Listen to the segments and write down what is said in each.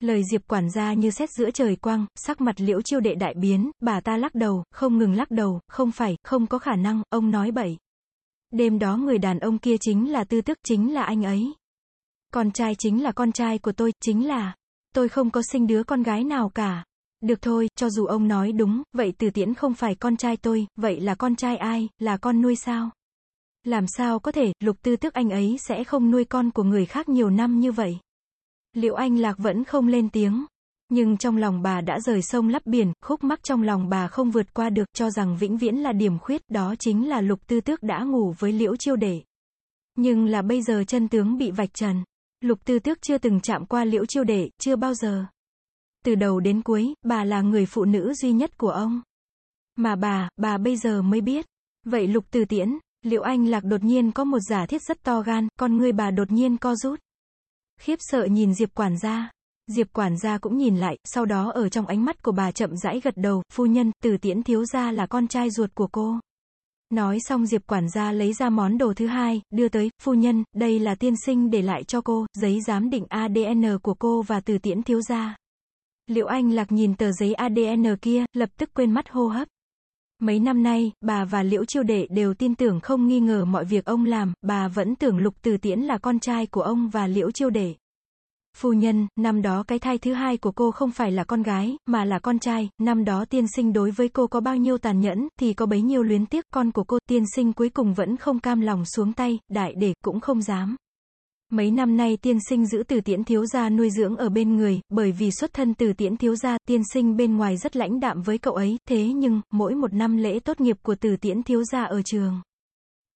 Lời Diệp quản gia như xét giữa trời quang, sắc mặt liễu chiêu đệ đại biến, bà ta lắc đầu, không ngừng lắc đầu, không phải, không có khả năng, ông nói bậy. Đêm đó người đàn ông kia chính là tư tức, chính là anh ấy. Con trai chính là con trai của tôi, chính là, tôi không có sinh đứa con gái nào cả. Được thôi, cho dù ông nói đúng, vậy từ tiễn không phải con trai tôi, vậy là con trai ai, là con nuôi sao? Làm sao có thể, lục tư tức anh ấy sẽ không nuôi con của người khác nhiều năm như vậy? Liệu anh Lạc vẫn không lên tiếng? Nhưng trong lòng bà đã rời sông lấp biển, khúc mắc trong lòng bà không vượt qua được, cho rằng vĩnh viễn là điểm khuyết, đó chính là lục tư tước đã ngủ với liễu chiêu đệ. Nhưng là bây giờ chân tướng bị vạch trần. Lục tư tước chưa từng chạm qua liễu chiêu đệ, chưa bao giờ. Từ đầu đến cuối, bà là người phụ nữ duy nhất của ông. Mà bà, bà bây giờ mới biết. Vậy lục từ tiễn, liệu anh lạc đột nhiên có một giả thiết rất to gan, con người bà đột nhiên co rút. Khiếp sợ nhìn Diệp quản gia. Diệp quản gia cũng nhìn lại, sau đó ở trong ánh mắt của bà chậm rãi gật đầu, phu nhân, từ tiễn thiếu gia là con trai ruột của cô. Nói xong Diệp quản gia lấy ra món đồ thứ hai, đưa tới, phu nhân, đây là tiên sinh để lại cho cô, giấy giám định ADN của cô và từ tiễn thiếu gia. Liệu anh lạc nhìn tờ giấy ADN kia, lập tức quên mắt hô hấp. Mấy năm nay, bà và Liễu Chiêu Đệ đều tin tưởng không nghi ngờ mọi việc ông làm, bà vẫn tưởng Lục Từ Tiễn là con trai của ông và Liễu Chiêu Đệ. Phu nhân, năm đó cái thai thứ hai của cô không phải là con gái, mà là con trai, năm đó tiên sinh đối với cô có bao nhiêu tàn nhẫn, thì có bấy nhiêu luyến tiếc, con của cô, tiên sinh cuối cùng vẫn không cam lòng xuống tay, đại để, cũng không dám. Mấy năm nay tiên sinh giữ từ tiễn thiếu gia nuôi dưỡng ở bên người, bởi vì xuất thân từ tiễn thiếu gia, tiên sinh bên ngoài rất lãnh đạm với cậu ấy, thế nhưng, mỗi một năm lễ tốt nghiệp của từ tiễn thiếu gia ở trường.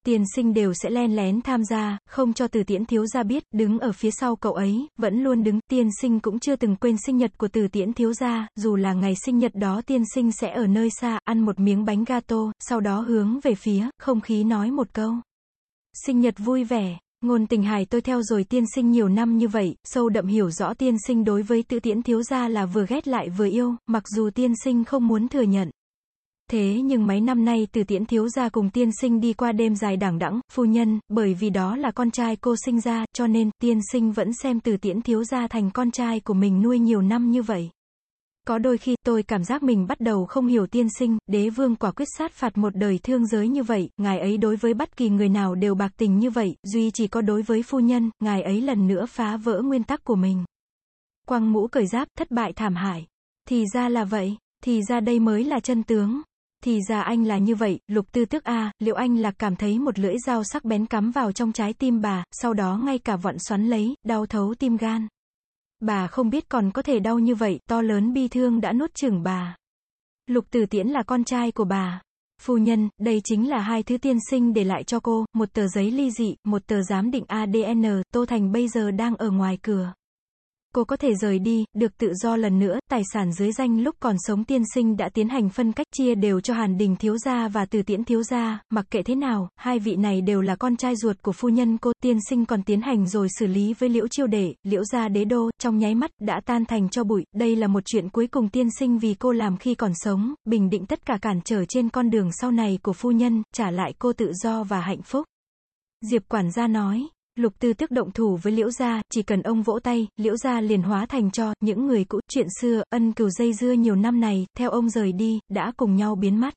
Tiên sinh đều sẽ len lén tham gia, không cho từ tiễn thiếu gia biết, đứng ở phía sau cậu ấy, vẫn luôn đứng, tiên sinh cũng chưa từng quên sinh nhật của từ tiễn thiếu gia, dù là ngày sinh nhật đó tiên sinh sẽ ở nơi xa, ăn một miếng bánh gato, sau đó hướng về phía, không khí nói một câu. Sinh nhật vui vẻ. Ngôn tình hài tôi theo rồi tiên sinh nhiều năm như vậy, sâu đậm hiểu rõ tiên sinh đối với tự tiễn thiếu gia là vừa ghét lại vừa yêu, mặc dù tiên sinh không muốn thừa nhận. Thế nhưng mấy năm nay từ tiễn thiếu gia cùng tiên sinh đi qua đêm dài đảng đẵng, phu nhân, bởi vì đó là con trai cô sinh ra, cho nên, tiên sinh vẫn xem từ tiễn thiếu gia thành con trai của mình nuôi nhiều năm như vậy. Có đôi khi, tôi cảm giác mình bắt đầu không hiểu tiên sinh, đế vương quả quyết sát phạt một đời thương giới như vậy, ngài ấy đối với bất kỳ người nào đều bạc tình như vậy, duy chỉ có đối với phu nhân, ngài ấy lần nữa phá vỡ nguyên tắc của mình. quang mũ cởi giáp, thất bại thảm hại. Thì ra là vậy, thì ra đây mới là chân tướng. Thì ra anh là như vậy, lục tư tức a liệu anh là cảm thấy một lưỡi dao sắc bén cắm vào trong trái tim bà, sau đó ngay cả vọn xoắn lấy, đau thấu tim gan. Bà không biết còn có thể đau như vậy, to lớn bi thương đã nuốt chửng bà. Lục Tử Tiễn là con trai của bà. Phu nhân, đây chính là hai thứ tiên sinh để lại cho cô, một tờ giấy ly dị, một tờ giám định ADN, Tô Thành bây giờ đang ở ngoài cửa. Cô có thể rời đi, được tự do lần nữa, tài sản dưới danh lúc còn sống tiên sinh đã tiến hành phân cách chia đều cho Hàn Đình thiếu gia và Từ Tiễn thiếu gia, mặc kệ thế nào, hai vị này đều là con trai ruột của phu nhân cô, tiên sinh còn tiến hành rồi xử lý với Liễu Chiêu Đệ, Liễu gia đế đô, trong nháy mắt đã tan thành cho bụi, đây là một chuyện cuối cùng tiên sinh vì cô làm khi còn sống, bình định tất cả cản trở trên con đường sau này của phu nhân, trả lại cô tự do và hạnh phúc. Diệp quản gia nói. Lục tư tức động thủ với liễu gia, chỉ cần ông vỗ tay, liễu gia liền hóa thành cho, những người cũ, chuyện xưa, ân cừu dây dưa nhiều năm này, theo ông rời đi, đã cùng nhau biến mất.